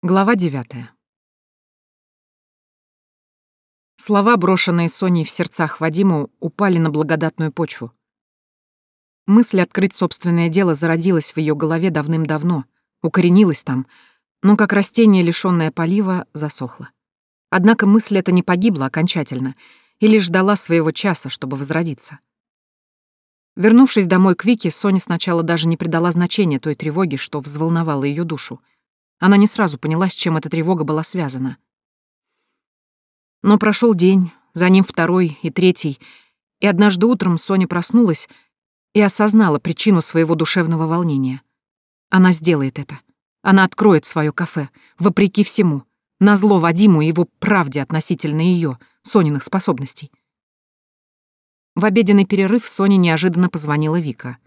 Глава девятая. Слова, брошенные Соней в сердцах Вадиму, упали на благодатную почву. Мысль открыть собственное дело зародилась в ее голове давным-давно, укоренилась там, но как растение, лишённое полива, засохло. Однако мысль эта не погибла окончательно и лишь ждала своего часа, чтобы возродиться. Вернувшись домой к Вике, Соня сначала даже не придала значения той тревоге, что взволновала ее душу — она не сразу поняла, с чем эта тревога была связана. Но прошел день, за ним второй и третий, и однажды утром Соня проснулась и осознала причину своего душевного волнения. Она сделает это. Она откроет свое кафе, вопреки всему, назло Вадиму и его правде относительно ее, Сониных способностей. В обеденный перерыв Соне неожиданно позвонила Вика.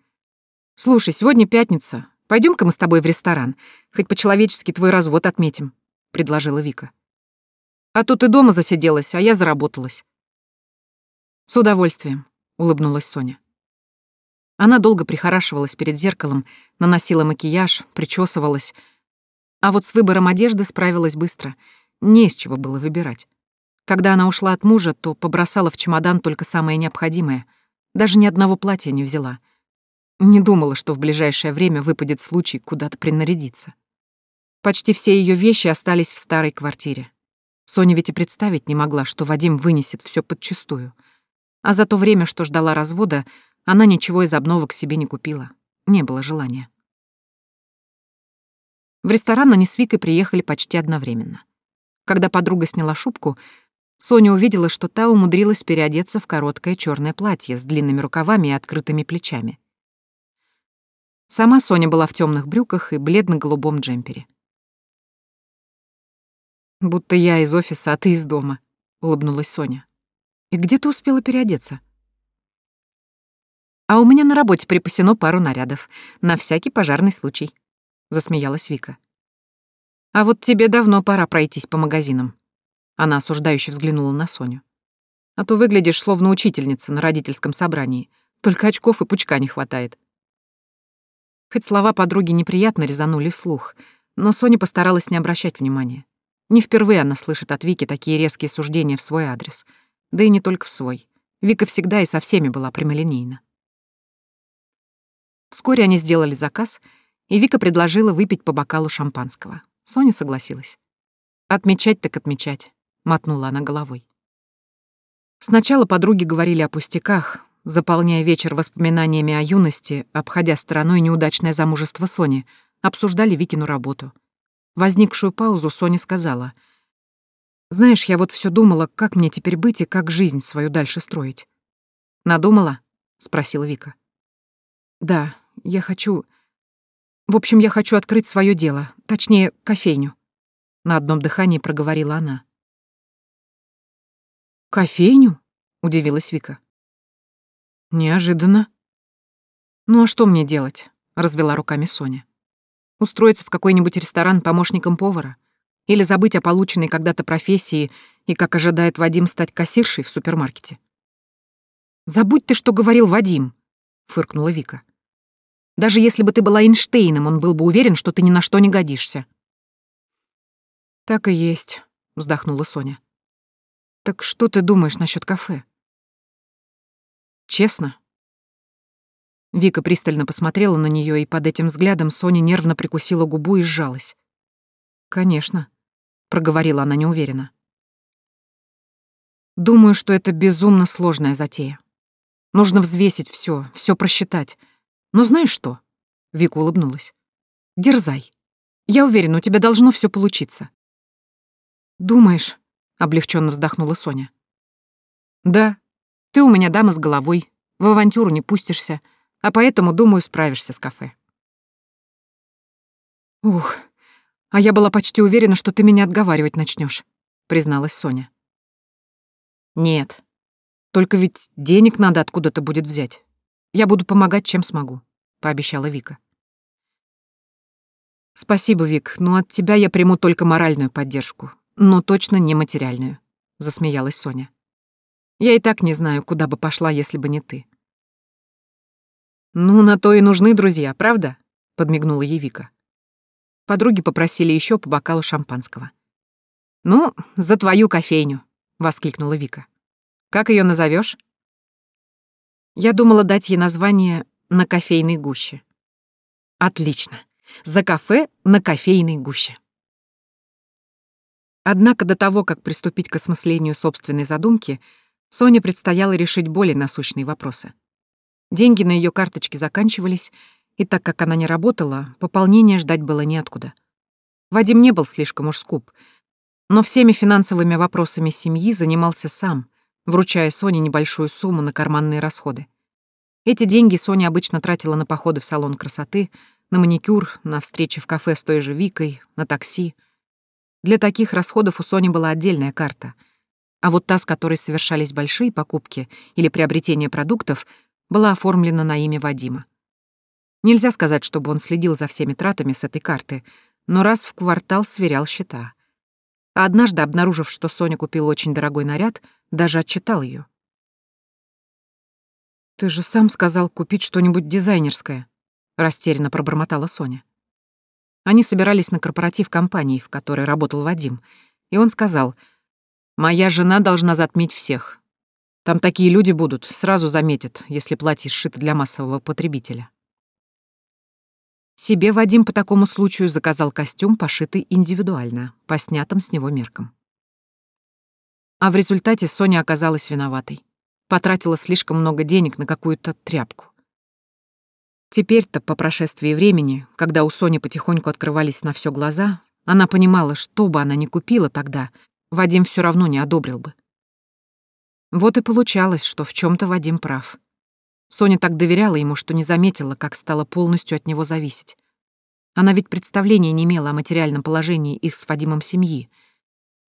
«Слушай, сегодня пятница, Пойдем-ка мы с тобой в ресторан. Хоть по-человечески твой развод отметим», — предложила Вика. «А тут ты дома засиделась, а я заработалась». «С удовольствием», — улыбнулась Соня. Она долго прихорашивалась перед зеркалом, наносила макияж, причесывалась. А вот с выбором одежды справилась быстро. Не из чего было выбирать. Когда она ушла от мужа, то побросала в чемодан только самое необходимое. Даже ни одного платья не взяла — не думала, что в ближайшее время выпадет случай куда-то принарядиться. Почти все ее вещи остались в старой квартире. Соня ведь и представить не могла, что Вадим вынесет все подчистую. А за то время, что ждала развода, она ничего из обновок себе не купила. Не было желания. В ресторан они с Викой приехали почти одновременно. Когда подруга сняла шубку, Соня увидела, что та умудрилась переодеться в короткое черное платье с длинными рукавами и открытыми плечами. Сама Соня была в темных брюках и бледно-голубом джемпере. «Будто я из офиса, а ты из дома», — улыбнулась Соня. «И где ты успела переодеться?» «А у меня на работе припасено пару нарядов, на всякий пожарный случай», — засмеялась Вика. «А вот тебе давно пора пройтись по магазинам». Она осуждающе взглянула на Соню. «А то выглядишь словно учительница на родительском собрании, только очков и пучка не хватает». Хоть слова подруги неприятно резанули слух, но Соня постаралась не обращать внимания. Не впервые она слышит от Вики такие резкие суждения в свой адрес. Да и не только в свой. Вика всегда и со всеми была прямолинейна. Вскоре они сделали заказ, и Вика предложила выпить по бокалу шампанского. Соня согласилась. «Отмечать так отмечать», — мотнула она головой. Сначала подруги говорили о пустяках, заполняя вечер воспоминаниями о юности, обходя стороной неудачное замужество Сони, обсуждали Викину работу. Возникшую паузу Соня сказала. «Знаешь, я вот все думала, как мне теперь быть и как жизнь свою дальше строить». «Надумала?» — спросила Вика. «Да, я хочу... В общем, я хочу открыть свое дело, точнее, кофейню». На одном дыхании проговорила она. «Кофейню?» — удивилась Вика. Неожиданно. Ну а что мне делать? Развела руками Соня. Устроиться в какой-нибудь ресторан помощником повара? Или забыть о полученной когда-то профессии и, как ожидает Вадим, стать кассиршей в супермаркете? «Забудь ты, что говорил Вадим», — фыркнула Вика. «Даже если бы ты была Эйнштейном, он был бы уверен, что ты ни на что не годишься». «Так и есть», — вздохнула Соня. «Так что ты думаешь насчет кафе?» Честно?» Вика пристально посмотрела на нее, и под этим взглядом Соня нервно прикусила губу и сжалась. «Конечно», — проговорила она неуверенно. «Думаю, что это безумно сложная затея. Нужно взвесить все, все просчитать. Но знаешь что?» — Вика улыбнулась. «Дерзай. Я уверена, у тебя должно все получиться». «Думаешь?» — облегченно вздохнула Соня. «Да, ты у меня дама с головой, в авантюру не пустишься, а поэтому, думаю, справишься с кафе. Ух, а я была почти уверена, что ты меня отговаривать начнешь, призналась Соня. Нет, только ведь денег надо откуда-то будет взять. Я буду помогать, чем смогу, пообещала Вика. Спасибо, Вик, но от тебя я приму только моральную поддержку, но точно не материальную, засмеялась Соня. Я и так не знаю, куда бы пошла, если бы не ты. Ну, на то и нужны друзья, правда? подмигнула ей Вика. Подруги попросили еще по бокалу шампанского. «Ну, за твою кофейню!» — воскликнула Вика. «Как ее назовешь? Я думала дать ей название «На кофейной гуще». Отлично. За кафе на кофейной гуще. Однако до того, как приступить к осмыслению собственной задумки, Соне предстояло решить более насущные вопросы. Деньги на ее карточке заканчивались, и так как она не работала, пополнения ждать было неоткуда. Вадим не был слишком уж скуп, но всеми финансовыми вопросами семьи занимался сам, вручая Соне небольшую сумму на карманные расходы. Эти деньги Соня обычно тратила на походы в салон красоты, на маникюр, на встречи в кафе с той же Викой, на такси. Для таких расходов у Сони была отдельная карта, а вот та, с которой совершались большие покупки или приобретение продуктов, была оформлена на имя Вадима. Нельзя сказать, чтобы он следил за всеми тратами с этой карты, но раз в квартал сверял счета. А однажды, обнаружив, что Соня купила очень дорогой наряд, даже отчитал ее. «Ты же сам сказал купить что-нибудь дизайнерское», — растерянно пробормотала Соня. Они собирались на корпоратив компании, в которой работал Вадим, и он сказал, «Моя жена должна затмить всех. Там такие люди будут, сразу заметят, если платье сшито для массового потребителя». Себе Вадим по такому случаю заказал костюм, пошитый индивидуально, по снятым с него меркам. А в результате Соня оказалась виноватой. Потратила слишком много денег на какую-то тряпку. Теперь-то, по прошествии времени, когда у Сони потихоньку открывались на все глаза, она понимала, что бы она ни купила тогда, Вадим все равно не одобрил бы. Вот и получалось, что в чем то Вадим прав. Соня так доверяла ему, что не заметила, как стала полностью от него зависеть. Она ведь представления не имела о материальном положении их с Вадимом семьи.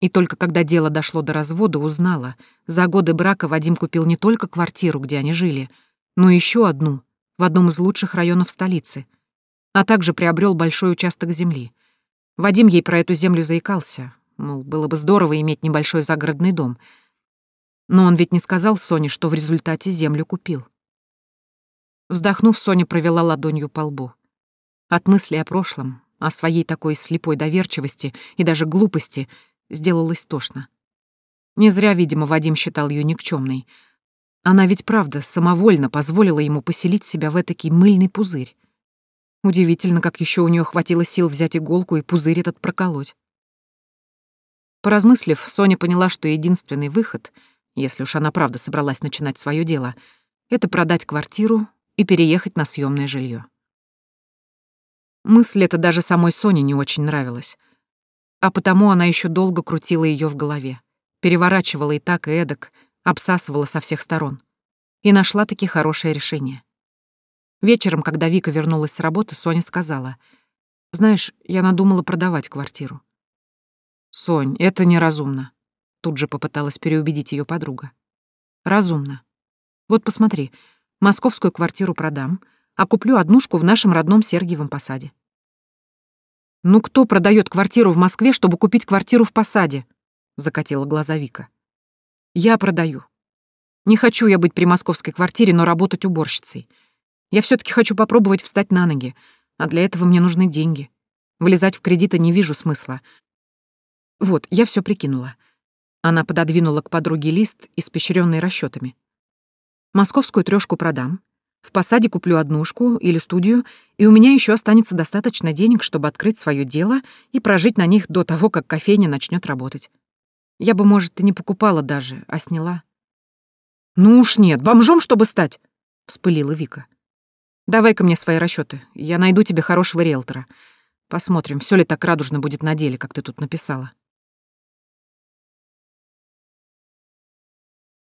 И только когда дело дошло до развода, узнала, за годы брака Вадим купил не только квартиру, где они жили, но еще одну, в одном из лучших районов столицы, а также приобрел большой участок земли. Вадим ей про эту землю заикался, мол, было бы здорово иметь небольшой загородный дом. Но он ведь не сказал Соне, что в результате землю купил. Вздохнув, Соня провела ладонью по лбу. От мысли о прошлом, о своей такой слепой доверчивости и даже глупости сделалось тошно. Не зря, видимо, Вадим считал ее никчемной. Она ведь правда самовольно позволила ему поселить себя в этакий мыльный пузырь. Удивительно, как еще у нее хватило сил взять иголку и пузырь этот проколоть. Поразмыслив, Соня поняла, что единственный выход, если уж она правда собралась начинать свое дело, это продать квартиру и переехать на съемное жилье. Мысль эта даже самой Соне не очень нравилась. А потому она еще долго крутила ее в голове, переворачивала и так, и эдак, обсасывала со всех сторон. И нашла таки хорошее решение. Вечером, когда Вика вернулась с работы, Соня сказала, «Знаешь, я надумала продавать квартиру». «Сонь, это неразумно», — тут же попыталась переубедить ее подруга. «Разумно. Вот посмотри, Московскую квартиру продам, а куплю однушку в нашем родном Сергиевом Посаде. «Ну кто продает квартиру в Москве, чтобы купить квартиру в Посаде?» — закатила глаза Вика. «Я продаю. Не хочу я быть при московской квартире, но работать уборщицей. Я все таки хочу попробовать встать на ноги, а для этого мне нужны деньги. Влезать в кредиты не вижу смысла. Вот, я все прикинула». Она пододвинула к подруге лист, испещренный расчетами. Московскую трешку продам. В посаде куплю однушку или студию, и у меня еще останется достаточно денег, чтобы открыть свое дело и прожить на них до того, как кофейня начнет работать. Я бы, может, и не покупала даже, а сняла. «Ну уж нет, бомжом, чтобы стать!» — вспылила Вика. «Давай-ка мне свои расчеты. Я найду тебе хорошего риэлтора. Посмотрим, все ли так радужно будет на деле, как ты тут написала».